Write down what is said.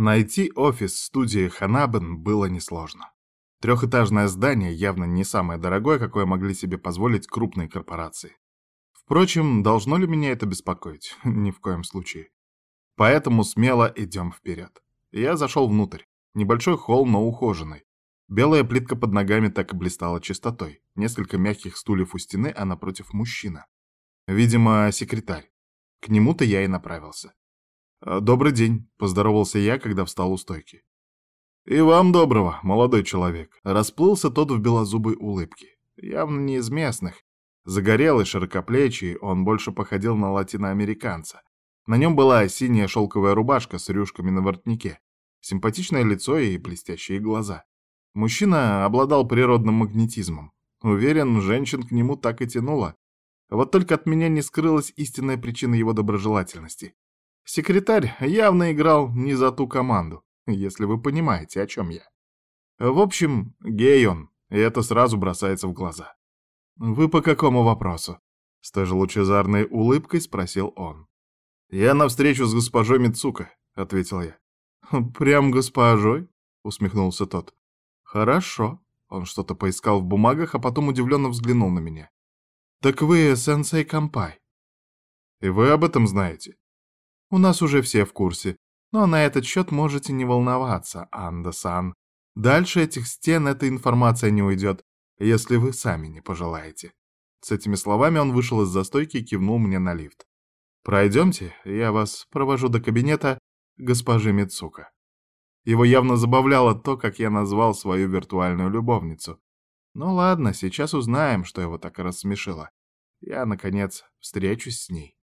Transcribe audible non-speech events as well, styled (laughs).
Найти офис студии Ханабен было несложно. Трехэтажное здание явно не самое дорогое, какое могли себе позволить крупные корпорации. Впрочем, должно ли меня это беспокоить? (laughs) Ни в коем случае. Поэтому смело идем вперед. Я зашел внутрь. Небольшой холл, но ухоженный. Белая плитка под ногами так и блистала чистотой. Несколько мягких стульев у стены, а напротив мужчина. Видимо, секретарь. К нему-то я и направился. «Э, «Добрый день», — поздоровался я, когда встал у стойки. «И вам доброго, молодой человек», — расплылся тот в белозубой улыбке. Явно не из местных. Загорелый, широкоплечий, он больше походил на латиноамериканца. На нем была синяя шелковая рубашка с рюшками на воротнике, симпатичное лицо и блестящие глаза. Мужчина обладал природным магнетизмом. Уверен, женщин к нему так и тянуло. Вот только от меня не скрылась истинная причина его доброжелательности. Секретарь явно играл не за ту команду, если вы понимаете, о чем я. В общем, гей он, и это сразу бросается в глаза. «Вы по какому вопросу?» С той же лучезарной улыбкой спросил он. «Я на встречу с госпожой Мицука», — ответил я. «Прям госпожой?» — усмехнулся тот. «Хорошо». Он что-то поискал в бумагах, а потом удивленно взглянул на меня. «Так вы сенсей Кампай». «И вы об этом знаете?» У нас уже все в курсе. Но на этот счет можете не волноваться, Анда-сан. Дальше этих стен эта информация не уйдет, если вы сами не пожелаете. С этими словами он вышел из застойки и кивнул мне на лифт. «Пройдемте, я вас провожу до кабинета госпожи Мицука». Его явно забавляло то, как я назвал свою виртуальную любовницу. Ну ладно, сейчас узнаем, что его так рассмешило. Я, наконец, встречусь с ней.